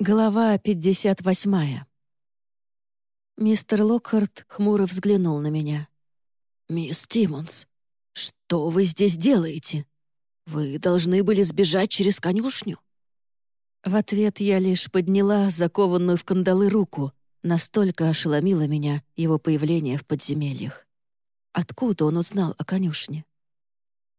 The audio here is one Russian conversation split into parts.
Глава 58. Мистер Локхарт хмуро взглянул на меня. «Мисс Тиммонс, что вы здесь делаете? Вы должны были сбежать через конюшню». В ответ я лишь подняла закованную в кандалы руку. Настолько ошеломило меня его появление в подземельях. Откуда он узнал о конюшне?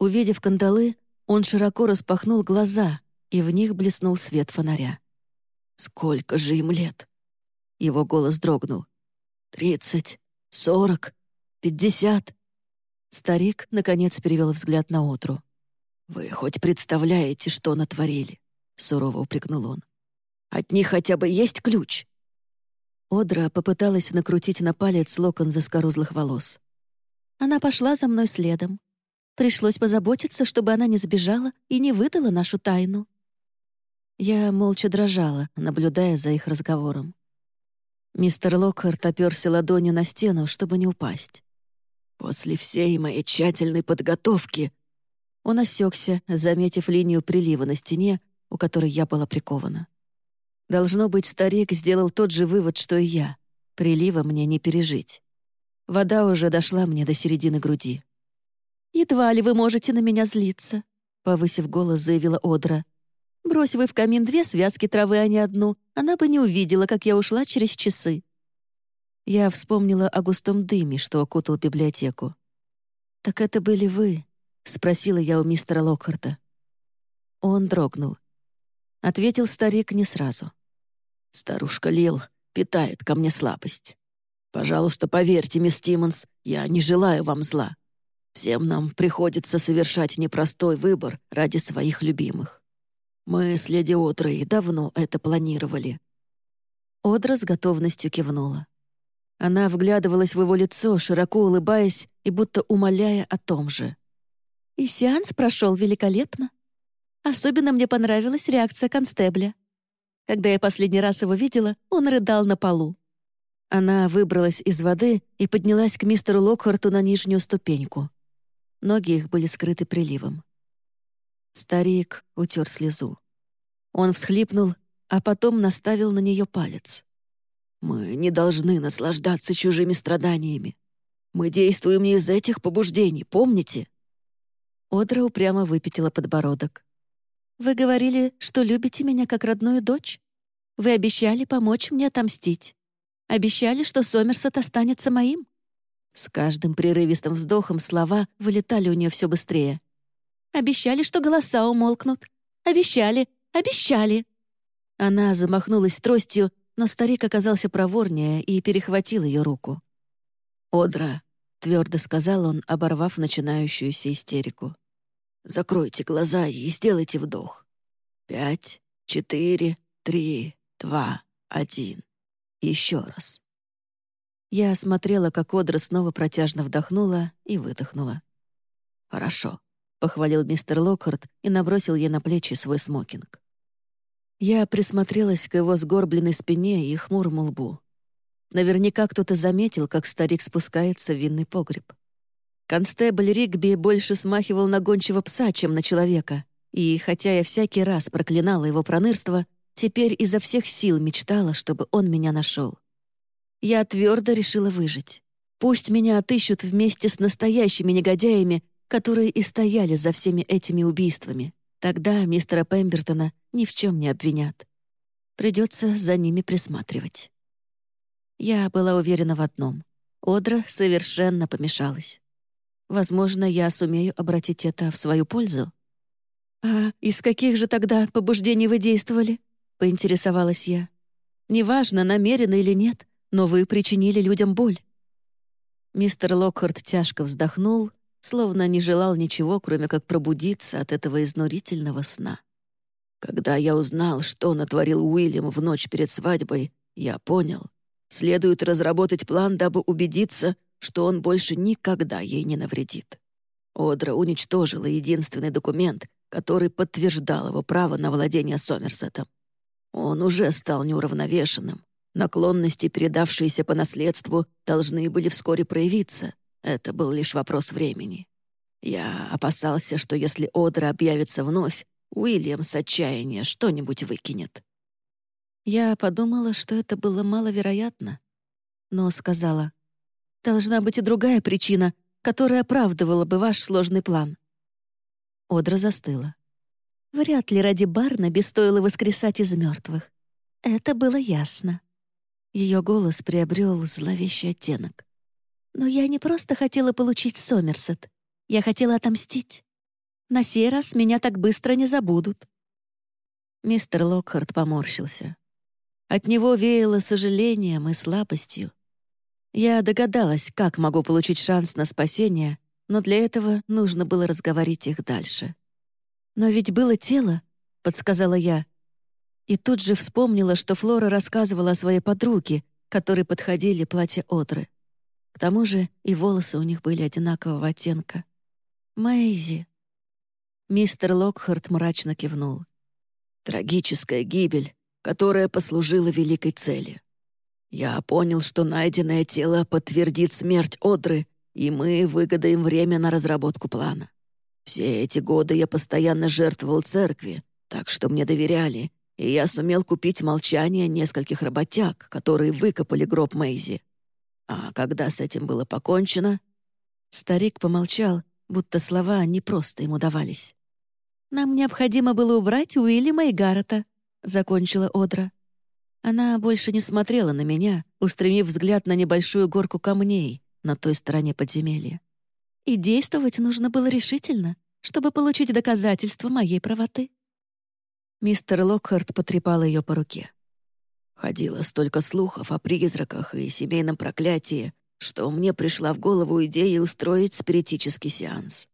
Увидев кандалы, он широко распахнул глаза, и в них блеснул свет фонаря. Сколько же им лет? Его голос дрогнул. Тридцать, сорок, пятьдесят. Старик, наконец, перевел взгляд на Отру. «Вы хоть представляете, что натворили?» — сурово упрекнул он. «От них хотя бы есть ключ?» Одра попыталась накрутить на палец локон заскорузлых волос. Она пошла за мной следом. Пришлось позаботиться, чтобы она не сбежала и не выдала нашу тайну. Я молча дрожала, наблюдая за их разговором. Мистер Локхарт оперся ладонью на стену, чтобы не упасть. «После всей моей тщательной подготовки...» Он осекся, заметив линию прилива на стене, у которой я была прикована. Должно быть, старик сделал тот же вывод, что и я. Прилива мне не пережить. Вода уже дошла мне до середины груди. «Едва ли вы можете на меня злиться», — повысив голос, заявила Одра. Брось вы в камин две связки травы, а не одну, она бы не увидела, как я ушла через часы. Я вспомнила о густом дыме, что окутал библиотеку. «Так это были вы?» — спросила я у мистера Локхарта. Он дрогнул. Ответил старик не сразу. «Старушка Лил питает ко мне слабость. Пожалуйста, поверьте, мисс Тиммонс, я не желаю вам зла. Всем нам приходится совершать непростой выбор ради своих любимых. Мы с леди Одрой давно это планировали». Одра с готовностью кивнула. Она вглядывалась в его лицо, широко улыбаясь и будто умоляя о том же. И сеанс прошел великолепно. Особенно мне понравилась реакция констебля. Когда я последний раз его видела, он рыдал на полу. Она выбралась из воды и поднялась к мистеру Локхарту на нижнюю ступеньку. Ноги их были скрыты приливом. Старик утер слезу. Он всхлипнул, а потом наставил на нее палец. «Мы не должны наслаждаться чужими страданиями. Мы действуем не из этих побуждений, помните?» Одра упрямо выпятила подбородок. «Вы говорили, что любите меня как родную дочь? Вы обещали помочь мне отомстить. Обещали, что Сомерсет останется моим?» С каждым прерывистым вздохом слова вылетали у нее все быстрее. Обещали, что голоса умолкнут. Обещали, обещали!» Она замахнулась тростью, но старик оказался проворнее и перехватил ее руку. «Одра», — твердо сказал он, оборвав начинающуюся истерику. «Закройте глаза и сделайте вдох. Пять, четыре, три, два, один. Еще раз». Я смотрела, как Одра снова протяжно вдохнула и выдохнула. «Хорошо», — похвалил мистер Локхарт и набросил ей на плечи свой смокинг. Я присмотрелась к его сгорбленной спине и хмурому лбу. Наверняка кто-то заметил, как старик спускается в винный погреб. Констебль Ригби больше смахивал на гончего пса, чем на человека, и, хотя я всякий раз проклинала его пронырство, теперь изо всех сил мечтала, чтобы он меня нашел. Я твердо решила выжить. Пусть меня отыщут вместе с настоящими негодяями, которые и стояли за всеми этими убийствами. Тогда мистера Пембертона ни в чем не обвинят. Придется за ними присматривать. Я была уверена в одном. Одра совершенно помешалась. Возможно, я сумею обратить это в свою пользу. «А из каких же тогда побуждений вы действовали?» — поинтересовалась я. «Неважно, намеренно или нет, но вы причинили людям боль». Мистер Локхарт тяжко вздохнул словно не желал ничего, кроме как пробудиться от этого изнурительного сна. Когда я узнал, что натворил Уильям в ночь перед свадьбой, я понял, следует разработать план, дабы убедиться, что он больше никогда ей не навредит. Одра уничтожила единственный документ, который подтверждал его право на владение Сомерсетом. Он уже стал неуравновешенным. Наклонности, передавшиеся по наследству, должны были вскоре проявиться, это был лишь вопрос времени. Я опасался, что если Одра объявится вновь, Уильям с отчаяния что-нибудь выкинет. Я подумала, что это было маловероятно, но сказала, «Должна быть и другая причина, которая оправдывала бы ваш сложный план». Одра застыла. Вряд ли ради Барнаби стоило воскресать из мертвых. Это было ясно. Ее голос приобрел зловещий оттенок. Но я не просто хотела получить Сомерсет. Я хотела отомстить. На сей раз меня так быстро не забудут. Мистер Локхарт поморщился. От него веяло сожалением и слабостью. Я догадалась, как могу получить шанс на спасение, но для этого нужно было разговорить их дальше. «Но ведь было тело», — подсказала я. И тут же вспомнила, что Флора рассказывала о своей подруге, которой подходили платья Одры. Тому же и волосы у них были одинакового оттенка. «Мэйзи». Мистер Локхарт мрачно кивнул. «Трагическая гибель, которая послужила великой цели. Я понял, что найденное тело подтвердит смерть Одры, и мы выгадаем время на разработку плана. Все эти годы я постоянно жертвовал церкви, так что мне доверяли, и я сумел купить молчание нескольких работяг, которые выкопали гроб Мэйзи. А когда с этим было покончено... Старик помолчал, будто слова не просто ему давались. «Нам необходимо было убрать Уильяма и Гаррета», — закончила Одра. Она больше не смотрела на меня, устремив взгляд на небольшую горку камней на той стороне подземелья. И действовать нужно было решительно, чтобы получить доказательства моей правоты. Мистер Локхарт потрепал ее по руке. Ходило столько слухов о призраках и семейном проклятии, что мне пришла в голову идея устроить спиритический сеанс.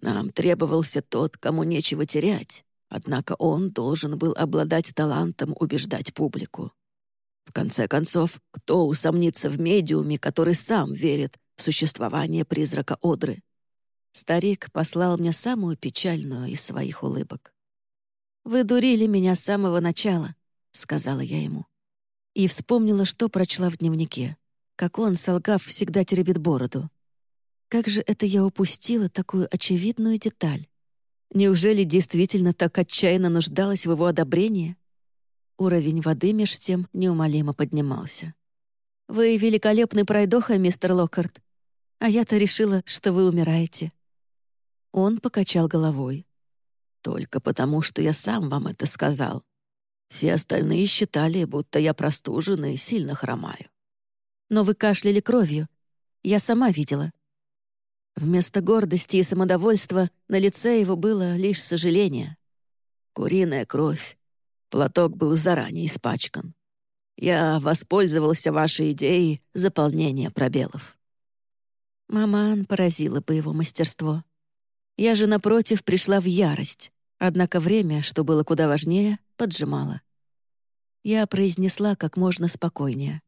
Нам требовался тот, кому нечего терять, однако он должен был обладать талантом убеждать публику. В конце концов, кто усомнится в медиуме, который сам верит в существование призрака Одры? Старик послал мне самую печальную из своих улыбок. «Вы дурили меня с самого начала», — сказала я ему. И вспомнила, что прочла в дневнике. Как он, солгав, всегда теребит бороду. Как же это я упустила такую очевидную деталь? Неужели действительно так отчаянно нуждалась в его одобрении? Уровень воды меж тем неумолимо поднимался. «Вы великолепный пройдоха, мистер Локкарт, а я-то решила, что вы умираете». Он покачал головой. Только потому, что я сам вам это сказал. Все остальные считали, будто я простужен и сильно хромаю. Но вы кашляли кровью. Я сама видела. Вместо гордости и самодовольства на лице его было лишь сожаление. Куриная кровь. Платок был заранее испачкан. Я воспользовался вашей идеей заполнения пробелов. Маман поразила бы его мастерство. Я же, напротив, пришла в ярость. Однако время, что было куда важнее, поджимало. Я произнесла как можно спокойнее.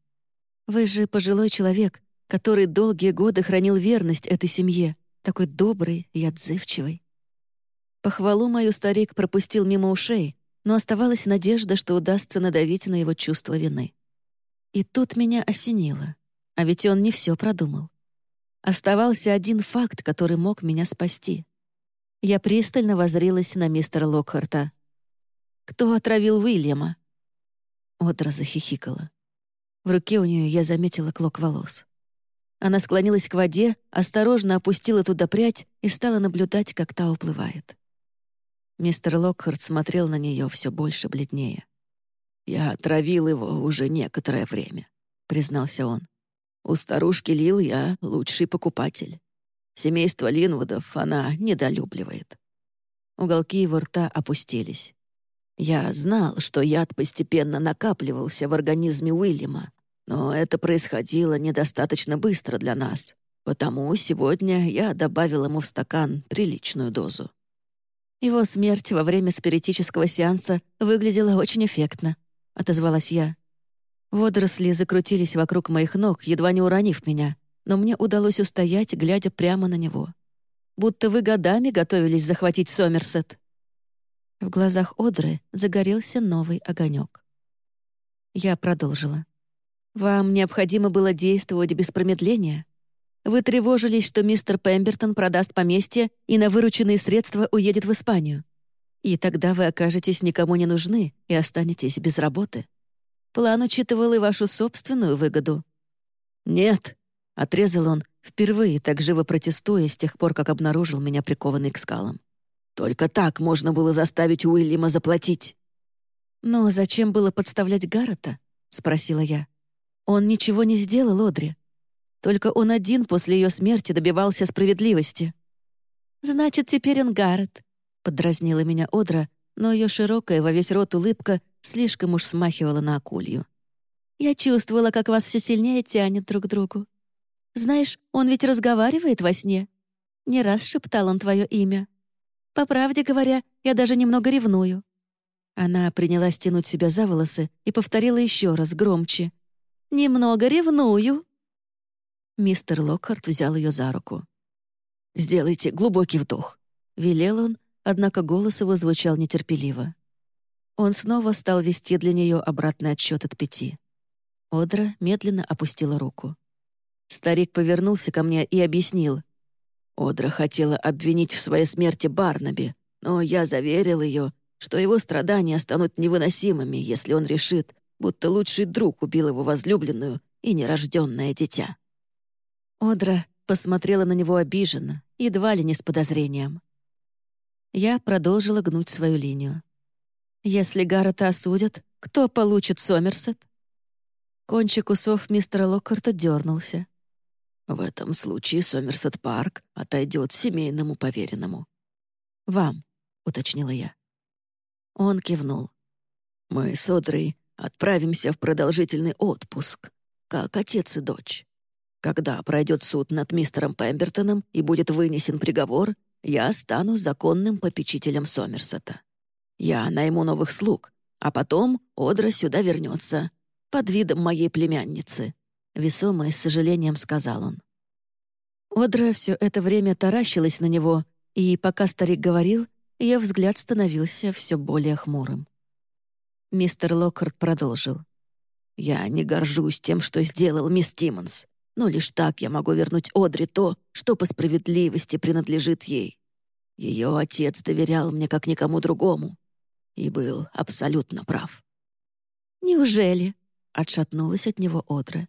«Вы же пожилой человек, который долгие годы хранил верность этой семье, такой добрый и отзывчивый». Похвалу мою старик пропустил мимо ушей, но оставалась надежда, что удастся надавить на его чувство вины. И тут меня осенило. А ведь он не все продумал. Оставался один факт, который мог меня спасти. Я пристально возрилась на мистера Локхарта. «Кто отравил Уильяма?» Одра захихикала. В руке у нее я заметила клок волос. Она склонилась к воде, осторожно опустила туда прядь и стала наблюдать, как та уплывает. Мистер Локхарт смотрел на нее все больше бледнее. «Я отравил его уже некоторое время», — признался он. «У старушки Лил я лучший покупатель. Семейство Линвудов она недолюбливает. Уголки его рта опустились. Я знал, что яд постепенно накапливался в организме Уильяма, но это происходило недостаточно быстро для нас, потому сегодня я добавил ему в стакан приличную дозу. Его смерть во время спиритического сеанса выглядела очень эффектно, отозвалась я. Водоросли закрутились вокруг моих ног, едва не уронив меня но мне удалось устоять, глядя прямо на него. Будто вы годами готовились захватить Сомерсет. В глазах Одры загорелся новый огонек. Я продолжила. «Вам необходимо было действовать без промедления. Вы тревожились, что мистер Пембертон продаст поместье и на вырученные средства уедет в Испанию. И тогда вы окажетесь никому не нужны и останетесь без работы. План учитывал и вашу собственную выгоду». «Нет», — отрезал он, впервые так живо протестуя с тех пор, как обнаружил меня прикованный к скалам. «Только так можно было заставить Уильяма заплатить». «Но зачем было подставлять Гаррета?» — спросила я. «Он ничего не сделал, Одри. Только он один после ее смерти добивался справедливости». «Значит, теперь он Гаррет», — подразнила меня Одра, но ее широкая во весь рот улыбка слишком уж смахивала на акулью. «Я чувствовала, как вас все сильнее тянет друг к другу. Знаешь, он ведь разговаривает во сне. Не раз шептал он твое имя. По правде говоря, я даже немного ревную». Она принялась тянуть себя за волосы и повторила еще раз громче. «Немного ревную». Мистер Локхарт взял ее за руку. «Сделайте глубокий вдох», — велел он, однако голос его звучал нетерпеливо. Он снова стал вести для нее обратный отсчет от пяти. Одра медленно опустила руку. Старик повернулся ко мне и объяснил. Одра хотела обвинить в своей смерти Барнаби, но я заверил ее, что его страдания станут невыносимыми, если он решит, будто лучший друг убил его возлюбленную и нерожденное дитя. Одра посмотрела на него обиженно, едва ли не с подозрением. Я продолжила гнуть свою линию. Если Гаррета осудят, кто получит Сомерсет? Кончик усов мистера Локкарта дернулся. В этом случае Сомерсет Парк отойдет семейному поверенному. «Вам», — уточнила я. Он кивнул. «Мы с Одрой отправимся в продолжительный отпуск, как отец и дочь. Когда пройдет суд над мистером Пембертоном и будет вынесен приговор, я стану законным попечителем Сомерсета. Я найму новых слуг, а потом Одра сюда вернется под видом моей племянницы», — весомо и с сожалением сказал он. Одра все это время таращилась на него, и пока старик говорил, ее взгляд становился все более хмурым. Мистер Локкарт продолжил. «Я не горжусь тем, что сделал мисс Тиммонс, но лишь так я могу вернуть Одри то, что по справедливости принадлежит ей. Ее отец доверял мне как никому другому, и был абсолютно прав. «Неужели?» — отшатнулась от него Одра.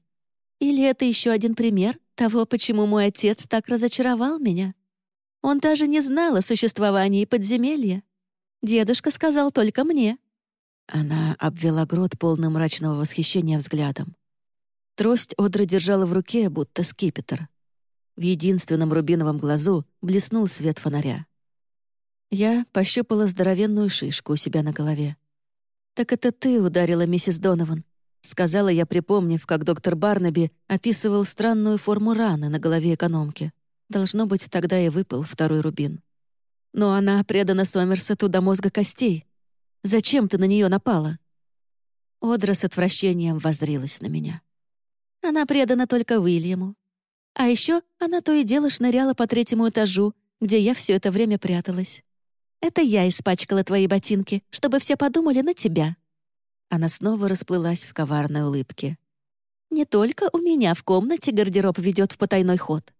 «Или это еще один пример того, почему мой отец так разочаровал меня? Он даже не знал о существовании подземелья. Дедушка сказал только мне». Она обвела грот полным мрачного восхищения взглядом. Трость Одра держала в руке, будто скипетр. В единственном рубиновом глазу блеснул свет фонаря. Я пощупала здоровенную шишку у себя на голове. «Так это ты ударила миссис Донован», — сказала я, припомнив, как доктор Барнаби описывал странную форму раны на голове экономки. Должно быть, тогда и выпал второй рубин. Но она предана Сомерсету до мозга костей. Зачем ты на нее напала?» Одра с отвращением воззрилась на меня. «Она предана только Уильяму. А еще она то и дело шныряла по третьему этажу, где я все это время пряталась. Это я испачкала твои ботинки, чтобы все подумали на тебя». Она снова расплылась в коварной улыбке. «Не только у меня в комнате гардероб ведет в потайной ход».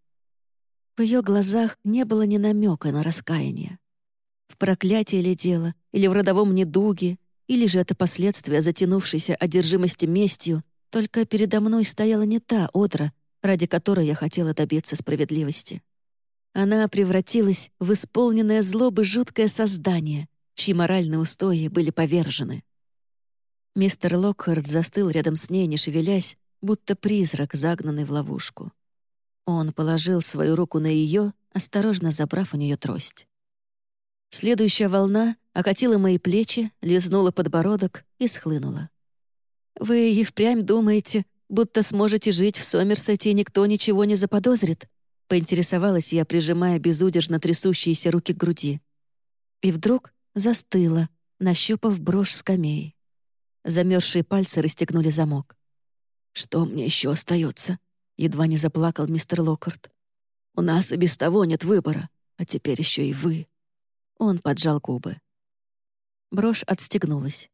В ее глазах не было ни намека на раскаяние. В проклятии ли дело, или в родовом недуге, или же это последствия затянувшейся одержимости местью, только передо мной стояла не та Одра, ради которой я хотела добиться справедливости. Она превратилась в исполненное злобы жуткое создание, чьи моральные устои были повержены. Мистер Локхард застыл рядом с ней, не шевелясь, будто призрак, загнанный в ловушку. Он положил свою руку на ее, осторожно забрав у нее трость. Следующая волна окатила мои плечи, лизнула подбородок и схлынула. «Вы и впрямь думаете, будто сможете жить в Сомерсете, и никто ничего не заподозрит?» Поинтересовалась я, прижимая безудержно трясущиеся руки к груди. И вдруг застыла, нащупав брошь скамей. Замерзшие пальцы расстегнули замок. «Что мне еще остается? едва не заплакал мистер Локкарт. «У нас и без того нет выбора, а теперь еще и вы». Он поджал губы. Брошь отстегнулась.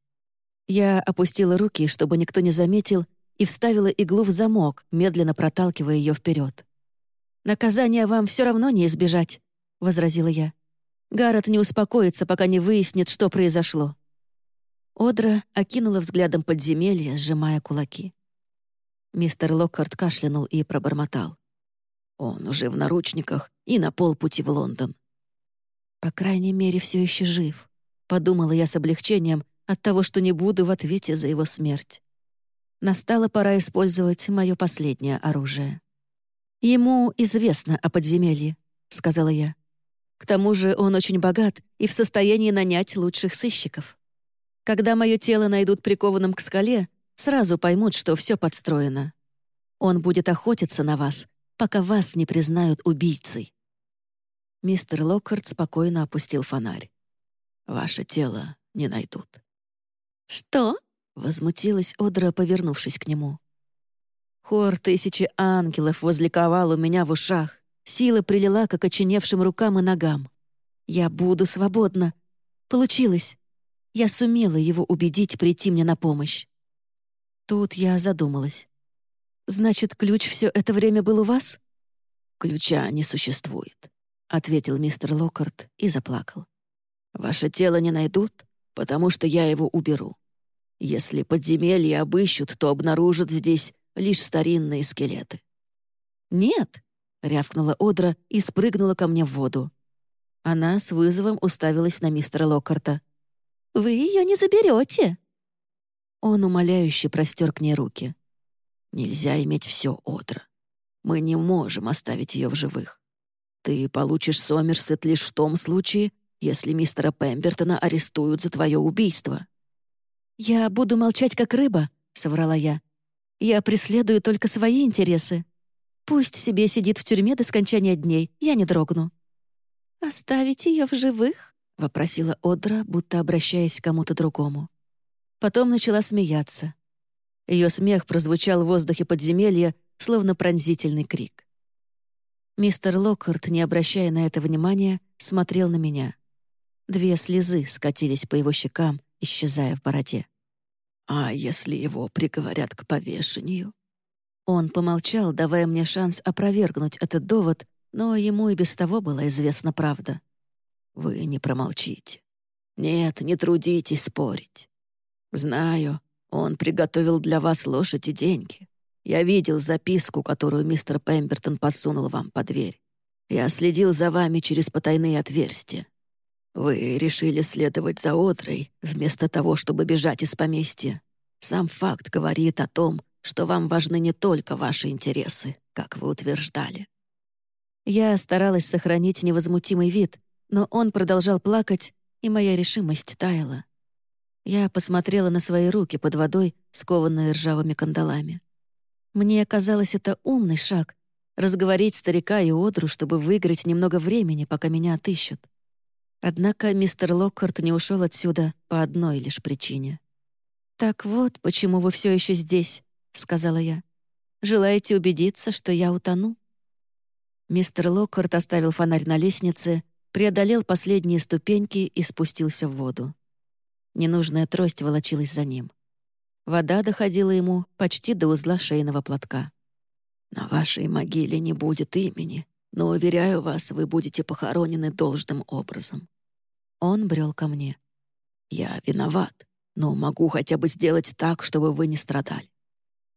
Я опустила руки, чтобы никто не заметил, и вставила иглу в замок, медленно проталкивая ее вперед. «Наказание вам все равно не избежать», — возразила я. «Гаррет не успокоится, пока не выяснит, что произошло». Одра окинула взглядом подземелье, сжимая кулаки. Мистер Локкарт кашлянул и пробормотал. «Он уже в наручниках и на полпути в Лондон». «По крайней мере, все еще жив», — подумала я с облегчением от того, что не буду в ответе за его смерть. Настала пора использовать мое последнее оружие. «Ему известно о подземелье», — сказала я. «К тому же он очень богат и в состоянии нанять лучших сыщиков. Когда мое тело найдут прикованным к скале, сразу поймут, что все подстроено. Он будет охотиться на вас, пока вас не признают убийцей». Мистер Локхард спокойно опустил фонарь. «Ваше тело не найдут». «Что?» — возмутилась Одра, повернувшись к нему. Хор тысячи ангелов возликовал у меня в ушах. Сила прилила к окоченевшим рукам и ногам. Я буду свободна. Получилось. Я сумела его убедить прийти мне на помощь. Тут я задумалась. «Значит, ключ все это время был у вас?» «Ключа не существует», — ответил мистер Локкарт и заплакал. «Ваше тело не найдут, потому что я его уберу. Если подземелье обыщут, то обнаружат здесь лишь старинные скелеты. «Нет!» — рявкнула Одра и спрыгнула ко мне в воду. Она с вызовом уставилась на мистера Локкарта. «Вы ее не заберете!» Он умоляюще простер к ней руки. «Нельзя иметь все, Одра. Мы не можем оставить ее в живых. Ты получишь Сомерсет лишь в том случае, если мистера Пембертона арестуют за твое убийство». «Я буду молчать, как рыба», — соврала я. Я преследую только свои интересы. Пусть себе сидит в тюрьме до скончания дней, я не дрогну». «Оставить ее в живых?» — вопросила Одра, будто обращаясь к кому-то другому. Потом начала смеяться. Ее смех прозвучал в воздухе подземелья, словно пронзительный крик. Мистер Локкарт, не обращая на это внимания, смотрел на меня. Две слезы скатились по его щекам, исчезая в бороде. А если его приговорят к повешению? Он помолчал, давая мне шанс опровергнуть этот довод, но ему и без того была известна правда. Вы не промолчите. Нет, не трудитесь спорить. Знаю, он приготовил для вас лошадь и деньги. Я видел записку, которую мистер Пембертон подсунул вам под дверь. Я следил за вами через потайные отверстия. Вы решили следовать за Одрой, вместо того, чтобы бежать из поместья. Сам факт говорит о том, что вам важны не только ваши интересы, как вы утверждали. Я старалась сохранить невозмутимый вид, но он продолжал плакать, и моя решимость таяла. Я посмотрела на свои руки под водой, скованные ржавыми кандалами. Мне казалось, это умный шаг — разговорить старика и Одру, чтобы выиграть немного времени, пока меня отыщут. Однако мистер Локкарт не ушел отсюда по одной лишь причине. «Так вот, почему вы все еще здесь», — сказала я. «Желаете убедиться, что я утону?» Мистер Локкарт оставил фонарь на лестнице, преодолел последние ступеньки и спустился в воду. Ненужная трость волочилась за ним. Вода доходила ему почти до узла шейного платка. «На вашей могиле не будет имени», но, уверяю вас, вы будете похоронены должным образом». Он брел ко мне. «Я виноват, но могу хотя бы сделать так, чтобы вы не страдали».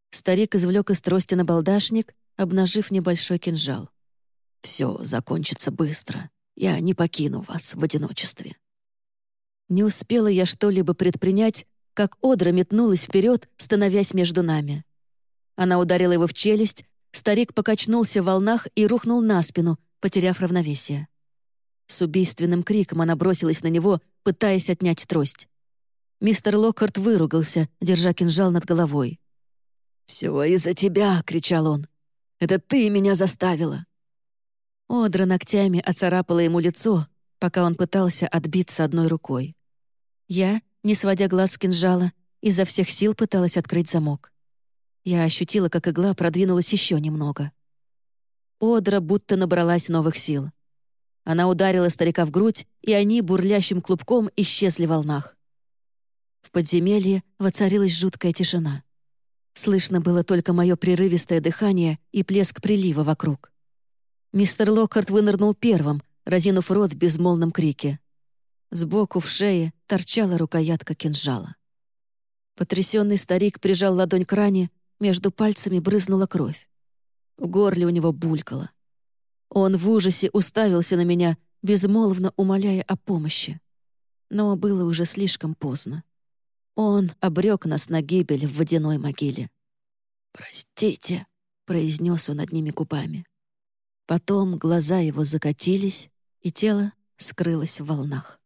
Старик извлек из трости на балдашник, обнажив небольшой кинжал. «Все закончится быстро. Я не покину вас в одиночестве». Не успела я что-либо предпринять, как Одра метнулась вперед, становясь между нами. Она ударила его в челюсть, Старик покачнулся в волнах и рухнул на спину, потеряв равновесие. С убийственным криком она бросилась на него, пытаясь отнять трость. Мистер Локхарт выругался, держа кинжал над головой. «Все из-за тебя!» — кричал он. «Это ты меня заставила!» Одра ногтями оцарапала ему лицо, пока он пытался отбиться одной рукой. Я, не сводя глаз с кинжала, изо всех сил пыталась открыть замок. Я ощутила, как игла продвинулась еще немного. Одра будто набралась новых сил. Она ударила старика в грудь, и они бурлящим клубком исчезли в волнах. В подземелье воцарилась жуткая тишина. Слышно было только мое прерывистое дыхание и плеск прилива вокруг. Мистер Локкарт вынырнул первым, разинув рот в безмолвном крике. Сбоку в шее торчала рукоятка кинжала. Потрясенный старик прижал ладонь к ране, между пальцами брызнула кровь. В горле у него булькало. Он в ужасе уставился на меня, безмолвно умоляя о помощи. Но было уже слишком поздно. Он обрек нас на гибель в водяной могиле. «Простите», — произнес он одними губами. Потом глаза его закатились, и тело скрылось в волнах.